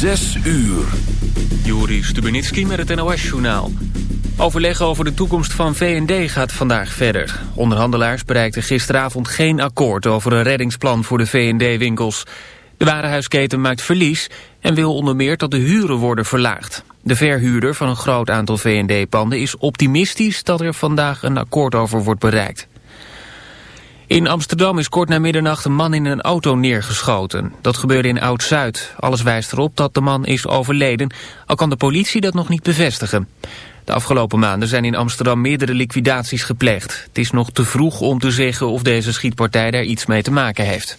Zes uur. Juri Stubenitski met het NOS-journaal. Overleg over de toekomst van VND gaat vandaag verder. Onderhandelaars bereikten gisteravond geen akkoord over een reddingsplan voor de VND-winkels. De warenhuisketen maakt verlies en wil onder meer dat de huren worden verlaagd. De verhuurder van een groot aantal VND-panden is optimistisch dat er vandaag een akkoord over wordt bereikt. In Amsterdam is kort na middernacht een man in een auto neergeschoten. Dat gebeurde in Oud-Zuid. Alles wijst erop dat de man is overleden, al kan de politie dat nog niet bevestigen. De afgelopen maanden zijn in Amsterdam meerdere liquidaties gepleegd. Het is nog te vroeg om te zeggen of deze schietpartij daar iets mee te maken heeft.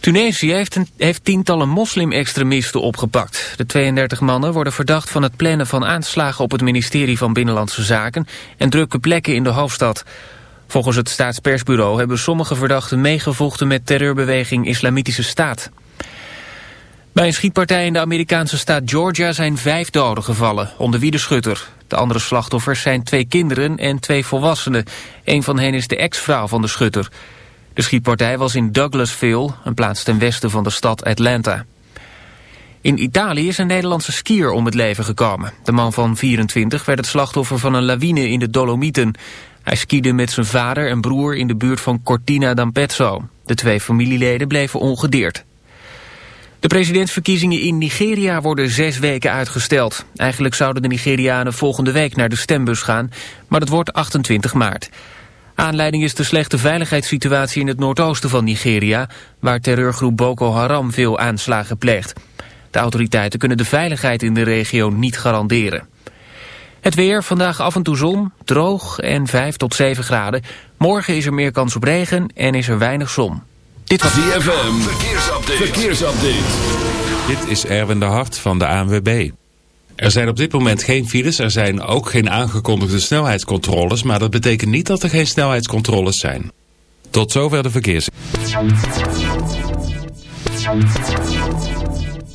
Tunesië heeft, een, heeft tientallen moslim-extremisten opgepakt. De 32 mannen worden verdacht van het plannen van aanslagen op het ministerie van Binnenlandse Zaken en drukke plekken in de hoofdstad. Volgens het staatspersbureau hebben sommige verdachten meegevochten met terreurbeweging Islamitische Staat. Bij een schietpartij in de Amerikaanse staat Georgia zijn vijf doden gevallen, onder wie de schutter. De andere slachtoffers zijn twee kinderen en twee volwassenen. Een van hen is de ex-vrouw van de schutter. De schietpartij was in Douglasville, een plaats ten westen van de stad Atlanta. In Italië is een Nederlandse skier om het leven gekomen. De man van 24 werd het slachtoffer van een lawine in de Dolomieten. Hij skiede met zijn vader en broer in de buurt van Cortina d'Ampezzo. De twee familieleden bleven ongedeerd. De presidentsverkiezingen in Nigeria worden zes weken uitgesteld. Eigenlijk zouden de Nigerianen volgende week naar de stembus gaan, maar dat wordt 28 maart. Aanleiding is de slechte veiligheidssituatie in het noordoosten van Nigeria, waar terreurgroep Boko Haram veel aanslagen pleegt. De autoriteiten kunnen de veiligheid in de regio niet garanderen. Het weer, vandaag af en toe zon, droog en 5 tot 7 graden. Morgen is er meer kans op regen en is er weinig zon. Dit was DFM. Verkeersupdate. Verkeersupdate. Dit is Erwin de Hart van de ANWB. Er zijn op dit moment geen files, er zijn ook geen aangekondigde snelheidscontroles... maar dat betekent niet dat er geen snelheidscontroles zijn. Tot zover de verkeers.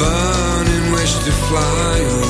burning wish to fly away.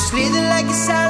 slither like a salad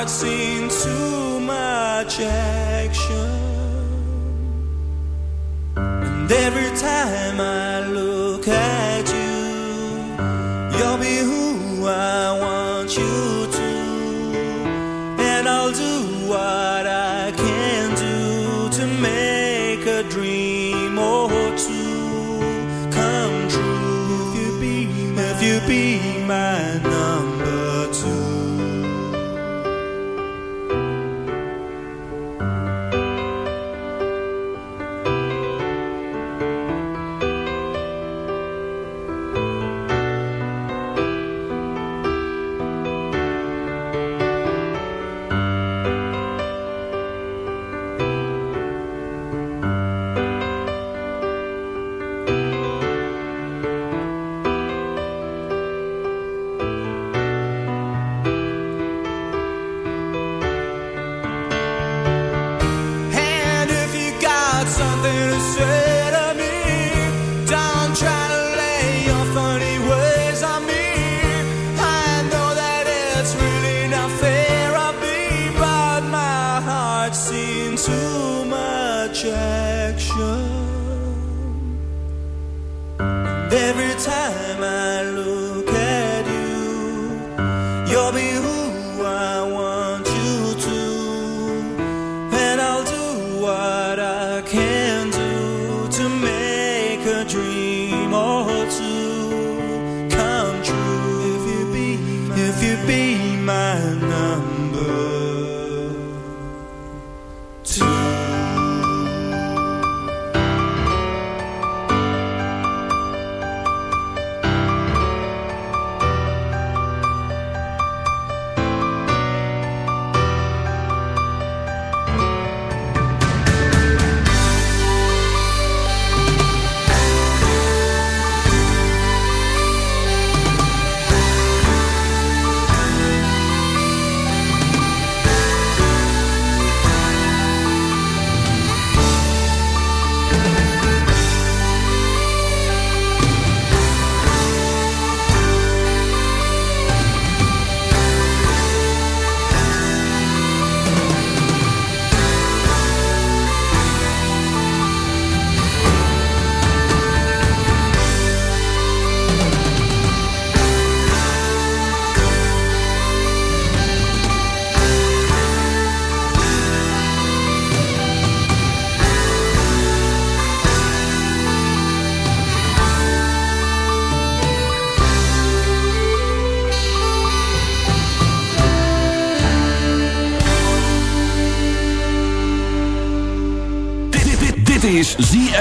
I'd seen too much action, and every time I look at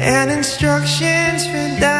and instructions for that.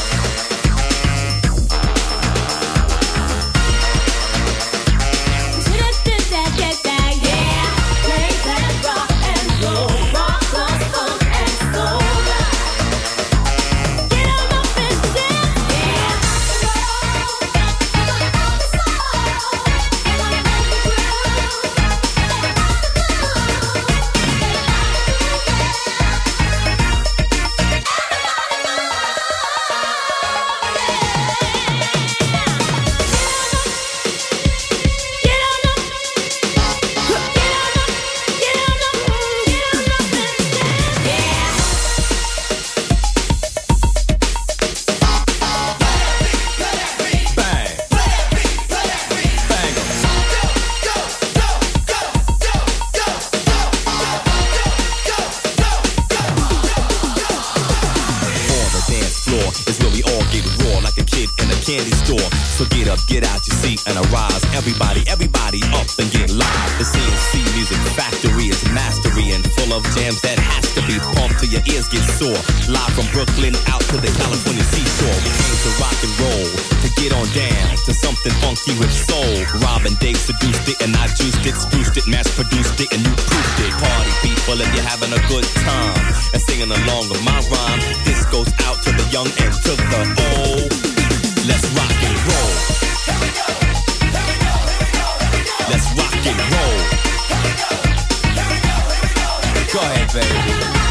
To something funky with soul. Robin Dave seduced it and I juiced it, spruced it, mass produced it, and you proofed it. Party people, if you're having a good time and singing along with my rhyme, this goes out to the young and to the old. Let's rock and roll. Let's rock and roll. Go ahead, baby.